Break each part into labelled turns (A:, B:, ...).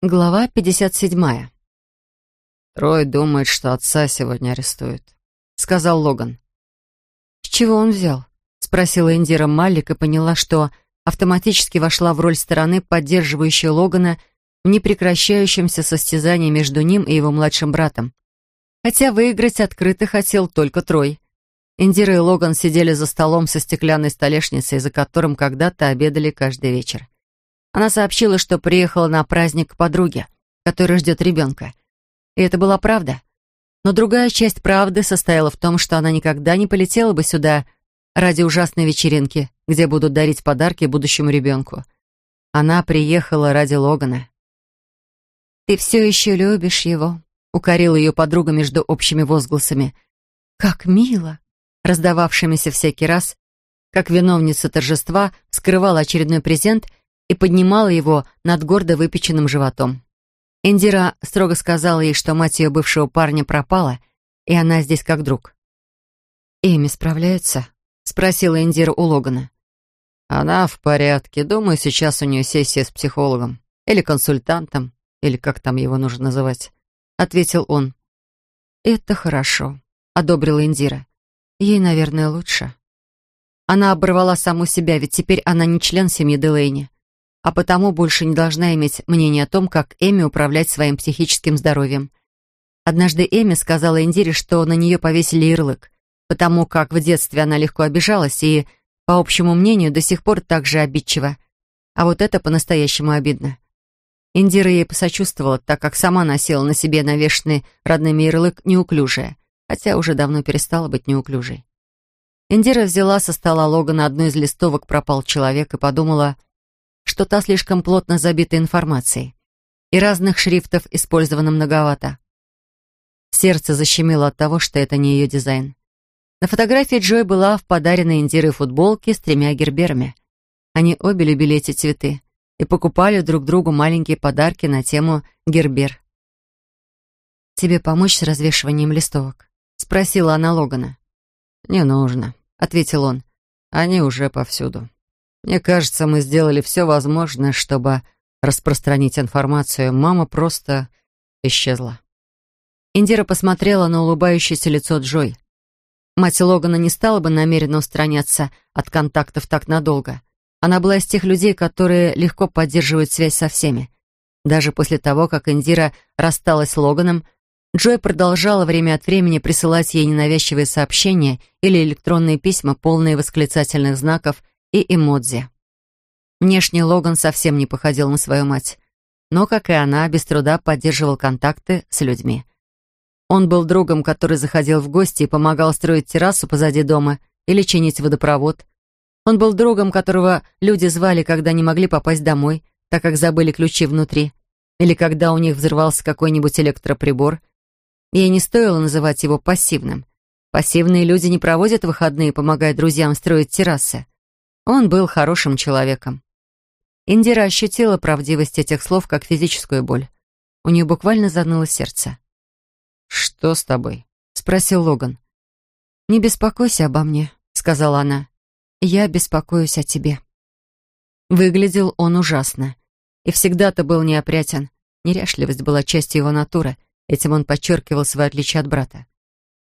A: Глава 57.
B: «Трой думает, что отца сегодня арестуют», — сказал Логан.
A: «С чего он взял?» — спросила Индира Маллик и поняла, что автоматически вошла в роль стороны, поддерживающей Логана в непрекращающемся состязании между ним и его младшим братом. Хотя выиграть открыто хотел только Трой. Индира и Логан сидели за столом со стеклянной столешницей, за которым когда-то обедали каждый вечер. Она сообщила, что приехала на праздник к подруге, которая ждет ребенка. И это была правда. Но другая часть правды состояла в том, что она никогда не полетела бы сюда ради ужасной вечеринки, где будут дарить подарки будущему ребенку. Она приехала ради Логана. «Ты все еще любишь его», — укорила ее подруга между общими возгласами. «Как мило!» раздававшимися всякий раз, как виновница торжества скрывала очередной презент и поднимала его над гордо выпеченным животом. Индира строго сказала ей, что мать ее бывшего парня пропала, и она здесь как друг. «Эми справляется?» — спросила Индира у Логана.
B: «Она в порядке. Думаю, сейчас у нее сессия с психологом. Или консультантом, или как там его нужно называть», — ответил он.
A: «Это хорошо», — одобрила Индира. «Ей, наверное, лучше». Она оборвала саму себя, ведь теперь она не член семьи Делейни а потому больше не должна иметь мнения о том, как Эми управлять своим психическим здоровьем. Однажды Эми сказала Индире, что на нее повесили ярлык, потому как в детстве она легко обижалась и, по общему мнению, до сих пор так же обидчива. А вот это по-настоящему обидно. Индира ей посочувствовала, так как сама носила на себе навешенный родными ярлык неуклюжая, хотя уже давно перестала быть неуклюжей. Индира взяла со стола Логана одну из листовок «Пропал человек» и подумала — что та слишком плотно забита информацией. И разных шрифтов использовано многовато. Сердце защемило от того, что это не ее дизайн. На фотографии Джой была в подаренной Индирой футболке с тремя герберами. Они обе любили эти цветы и покупали друг другу маленькие подарки на тему гербер. «Тебе помочь с развешиванием листовок?» — спросила она Логана.
B: «Не нужно», — ответил он. «Они уже повсюду». Мне кажется, мы сделали все возможное, чтобы распространить информацию. Мама просто исчезла.
A: Индира посмотрела на улыбающееся лицо Джой. Мать Логана не стала бы намеренно устраняться от контактов так надолго. Она была из тех людей, которые легко поддерживают связь со всеми. Даже после того, как Индира рассталась с Логаном, Джой продолжала время от времени присылать ей ненавязчивые сообщения или электронные письма, полные восклицательных знаков и эмодзи. Внешне Логан совсем не походил на свою мать, но, как и она, без труда поддерживал контакты с людьми. Он был другом, который заходил в гости и помогал строить террасу позади дома или чинить водопровод. Он был другом, которого люди звали, когда не могли попасть домой, так как забыли ключи внутри, или когда у них взорвался какой-нибудь электроприбор. Ей не стоило называть его пассивным. Пассивные люди не проводят выходные, помогая друзьям строить террасы. Он был хорошим человеком. Индира ощутила правдивость этих слов как физическую боль. У нее буквально заныло сердце.
B: «Что с тобой?»
A: — спросил Логан. «Не беспокойся обо мне», — сказала она. «Я беспокоюсь о тебе». Выглядел он ужасно. И всегда-то был неопрятен. Неряшливость была частью его натуры. Этим он подчеркивал свое отличие от брата.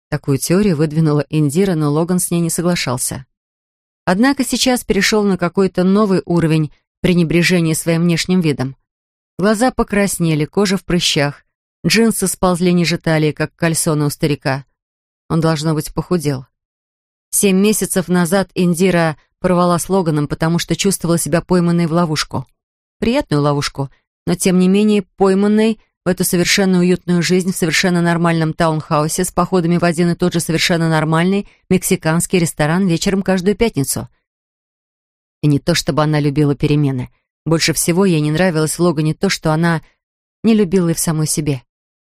A: Такую теорию выдвинула Индира, но Логан с ней не соглашался. Однако сейчас перешел на какой-то новый уровень пренебрежения своим внешним видом. Глаза покраснели, кожа в прыщах, джинсы сползли ниже талии, как кальсоны у старика. Он, должно быть, похудел. Семь месяцев назад Индира порвала с Логаном, потому что чувствовала себя пойманной в ловушку. Приятную ловушку, но тем не менее пойманной в эту совершенно уютную жизнь в совершенно нормальном таунхаусе с походами в один и тот же совершенно нормальный мексиканский ресторан вечером каждую пятницу. И не то, чтобы она любила перемены. Больше всего ей не нравилось в Логане то, что она не любила и в самой себе.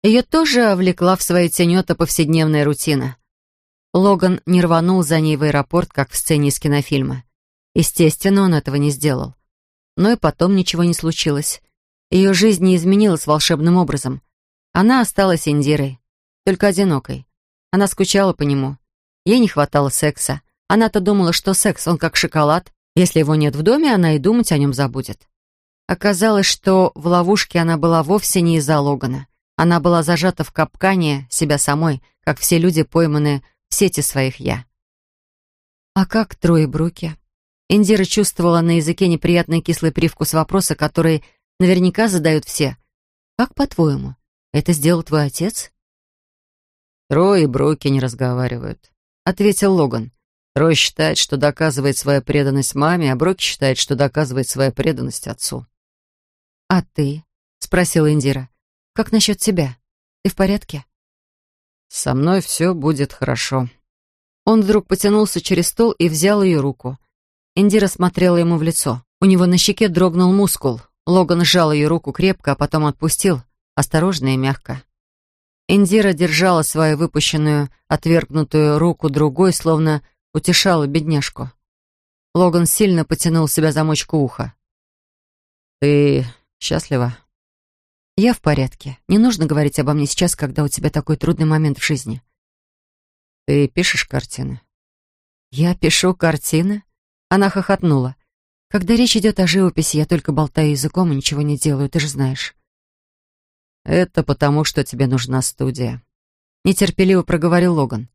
A: Ее тоже влекла в свои тенета повседневная рутина. Логан не рванул за ней в аэропорт, как в сцене из кинофильма. Естественно, он этого не сделал. Но и потом ничего не случилось. Ее жизнь не изменилась волшебным образом. Она осталась Индирой, только одинокой. Она скучала по нему. Ей не хватало секса. Она-то думала, что секс, он как шоколад. Если его нет в доме, она и думать о нем забудет. Оказалось, что в ловушке она была вовсе не из-за Логана. Она была зажата в капкане себя самой, как все люди, пойманные в сети своих «я». А как Трое Бруки? Индира чувствовала на языке неприятный кислый привкус вопроса, который наверняка задают все. «Как по-твоему, это сделал твой отец?»
B: «Трой и Бруки не разговаривают», — ответил Логан. Трой считает, что доказывает свою преданность маме, а Бруки считает, что доказывает свою преданность отцу.
A: «А ты?» — спросила Индира. «Как насчет тебя? Ты в порядке?»
B: «Со мной все будет хорошо».
A: Он вдруг потянулся через стол и взял ее руку. Индира смотрела ему в лицо. У него на щеке дрогнул мускул. Логан сжал ее руку крепко, а потом отпустил, осторожно и мягко. Индира держала свою выпущенную, отвергнутую руку другой, словно утешала бедняжку. Логан сильно потянул себя замочку уха.
B: «Ты счастлива?»
A: «Я в порядке. Не нужно говорить обо мне сейчас, когда у тебя такой трудный момент в жизни».
B: «Ты пишешь картины?»
A: «Я пишу картины?» Она хохотнула. «Когда речь идет о живописи, я только болтаю языком и ничего не делаю, ты же знаешь».
B: «Это потому, что тебе нужна студия», — нетерпеливо проговорил Логан.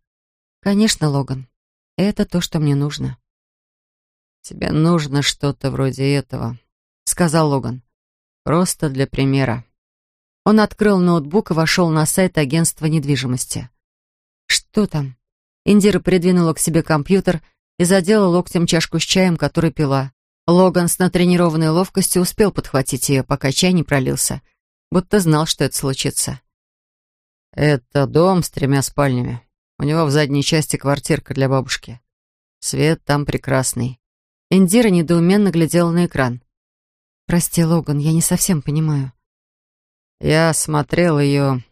A: «Конечно, Логан. Это то, что мне нужно».
B: «Тебе нужно что-то вроде этого», — сказал Логан. «Просто для примера».
A: Он открыл ноутбук и вошел на сайт агентства недвижимости. «Что там?» Индира придвинула к себе компьютер и задела локтем чашку с чаем, который пила. Логан с натренированной ловкостью успел подхватить ее, пока чай не пролился, будто знал, что это случится.
B: «Это дом с тремя спальнями. У него в задней части квартирка для бабушки. Свет там прекрасный».
A: Индира недоуменно глядела на экран. «Прости, Логан, я не совсем понимаю».
B: Я смотрел ее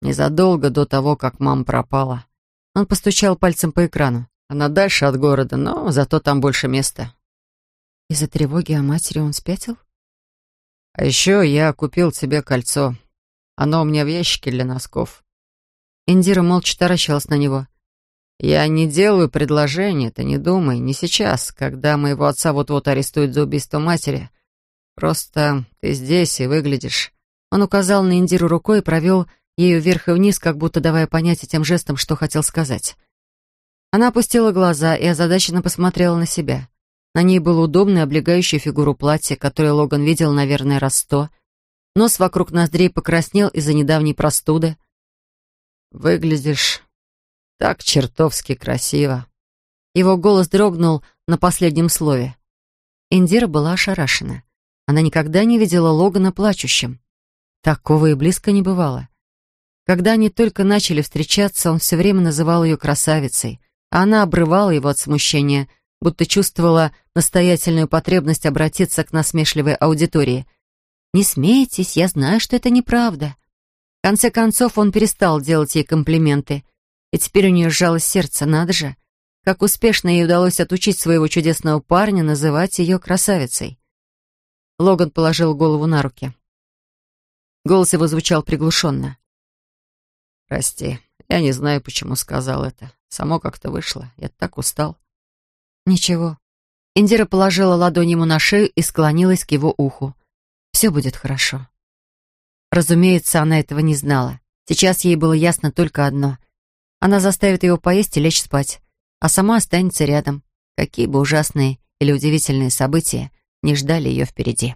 B: незадолго до того, как мама пропала.
A: Он постучал пальцем по экрану.
B: Она дальше от города, но зато там больше места.
A: Из-за тревоги о матери он спятил?
B: А еще я купил тебе кольцо. Оно у меня в ящике для носков.
A: Индира молча таращилась на него.
B: Я не делаю предложение, ты не думай, не сейчас, когда моего отца вот-вот арестуют за убийство матери. Просто ты здесь и выглядишь он указал на Индиру рукой и провел ею вверх и вниз, как будто давая понять этим жестом, что хотел сказать. Она опустила глаза и озадаченно посмотрела на себя. На ней было удобное, облегающее фигуру платье, которое Логан видел, наверное, раз сто. Нос вокруг ноздрей покраснел из-за недавней простуды. «Выглядишь так чертовски красиво».
A: Его голос дрогнул на последнем слове. Индира была ошарашена. Она никогда не видела Логана плачущим. Такого и близко не бывало. Когда они только начали встречаться, он все время называл ее красавицей, а она обрывала его от смущения, будто чувствовала настоятельную потребность обратиться к насмешливой аудитории. «Не смейтесь, я знаю, что это неправда». В конце концов, он перестал делать ей комплименты, и теперь у нее сжалось сердце, надо же. Как успешно ей удалось отучить своего чудесного парня называть ее красавицей. Логан положил голову на руки. Голос его звучал приглушенно.
B: «Прости, я не знаю, почему сказал это. Само как-то вышло. Я так устал».
A: «Ничего». Индира положила ладонь ему на шею и склонилась к его уху. «Все будет хорошо». Разумеется, она этого не знала. Сейчас ей было ясно только одно. Она заставит его поесть и лечь спать, а сама останется рядом, какие бы ужасные или удивительные события не ждали ее впереди.